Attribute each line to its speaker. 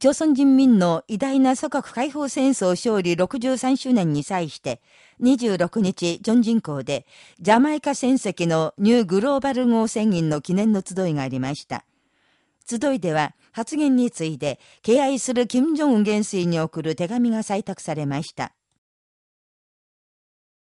Speaker 1: 朝鮮人民の偉大な祖国解放戦争勝利63周年に際して、26日、ジョン人口で、ジャマイカ戦績のニューグローバル号宣言の記念の集いがありました。集いでは、発言について、敬愛する金正恩元帥に送る手紙が採択されました。